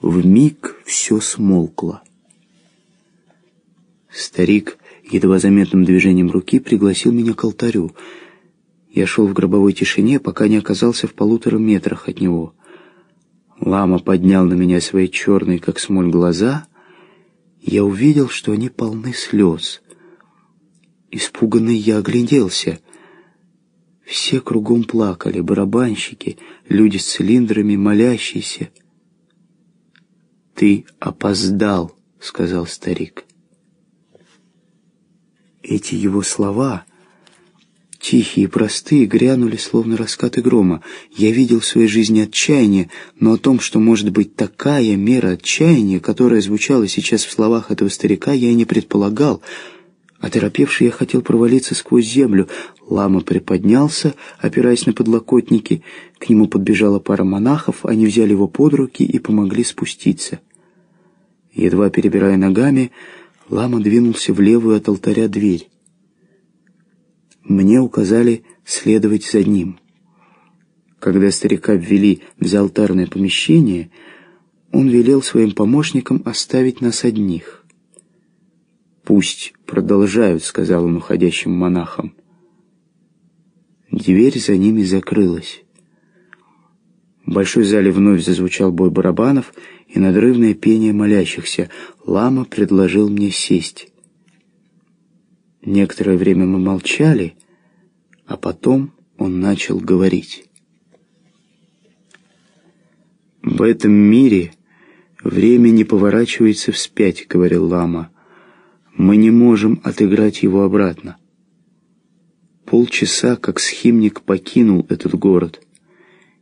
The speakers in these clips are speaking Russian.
В миг все смолкло. Старик едва заметным движением руки пригласил меня к алтарю. Я шел в гробовой тишине, пока не оказался в полутора метрах от него. Лама поднял на меня свои черные, как смоль, глаза. Я увидел, что они полны слез. Испуганный я огляделся. Все кругом плакали, барабанщики, люди с цилиндрами, молящиеся. «Ты опоздал», — сказал старик. Эти его слова, тихие и простые, грянули, словно раскаты грома. Я видел в своей жизни отчаяние, но о том, что может быть такая мера отчаяния, которая звучала сейчас в словах этого старика, я и не предполагал. Оторопевший я хотел провалиться сквозь землю. Лама приподнялся, опираясь на подлокотники. К нему подбежала пара монахов, они взяли его под руки и помогли спуститься. Едва перебирая ногами, Лама двинулся в левую от алтаря дверь. Мне указали следовать за ним. Когда старика ввели в заалтарное помещение, он велел своим помощникам оставить нас одних. «Пусть продолжают», — сказал он уходящим монахам. Дверь за ними закрылась. В большой зале вновь зазвучал бой барабанов и надрывное пение молящихся. Лама предложил мне сесть. Некоторое время мы молчали, а потом он начал говорить. «В этом мире время не поворачивается вспять», — говорил Лама. «Мы не можем отыграть его обратно». Полчаса, как схимник покинул этот город —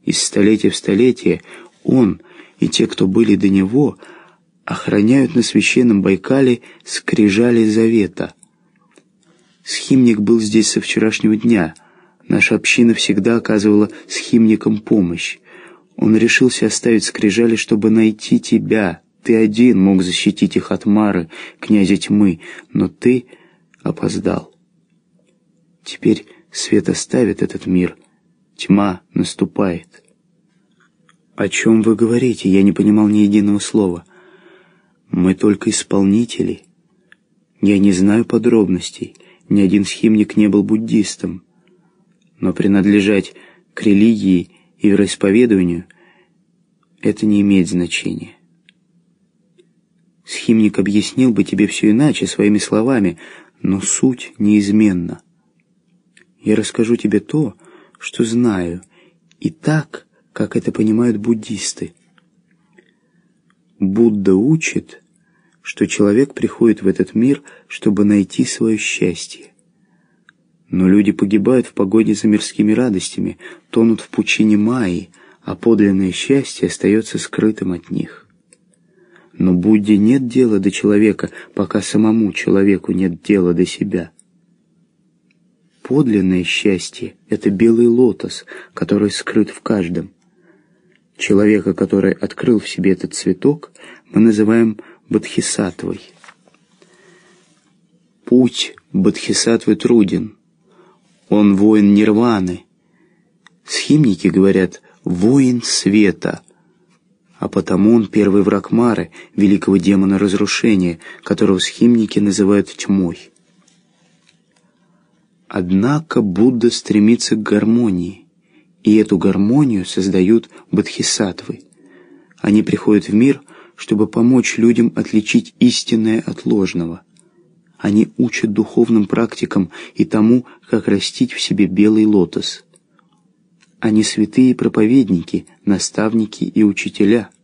из столетия в столетие он и те, кто были до него, охраняют на священном Байкале скрижали завета. Схимник был здесь со вчерашнего дня. Наша община всегда оказывала схимникам помощь. Он решился оставить скрижали, чтобы найти тебя. Ты один мог защитить их от Мары, князя тьмы, но ты опоздал. Теперь свет оставит этот мир — Тьма наступает. «О чем вы говорите?» Я не понимал ни единого слова. «Мы только исполнители. Я не знаю подробностей. Ни один схимник не был буддистом. Но принадлежать к религии и вероисповеданию это не имеет значения. Схимник объяснил бы тебе все иначе, своими словами, но суть неизменна. Я расскажу тебе то, что знаю, и так, как это понимают буддисты. Будда учит, что человек приходит в этот мир, чтобы найти свое счастье. Но люди погибают в погоне за мирскими радостями, тонут в пучине Майи, а подлинное счастье остается скрытым от них. Но Будде нет дела до человека, пока самому человеку нет дела до себя. Подлинное счастье — это белый лотос, который скрыт в каждом. Человека, который открыл в себе этот цветок, мы называем бодхисаттвой. Путь бодхисаттвы труден. Он воин нирваны. Схимники говорят «воин света», а потому он первый враг Мары, великого демона разрушения, которого схимники называют тьмой. Однако Будда стремится к гармонии, и эту гармонию создают бодхисаттвы. Они приходят в мир, чтобы помочь людям отличить истинное от ложного. Они учат духовным практикам и тому, как растить в себе белый лотос. Они святые проповедники, наставники и учителя –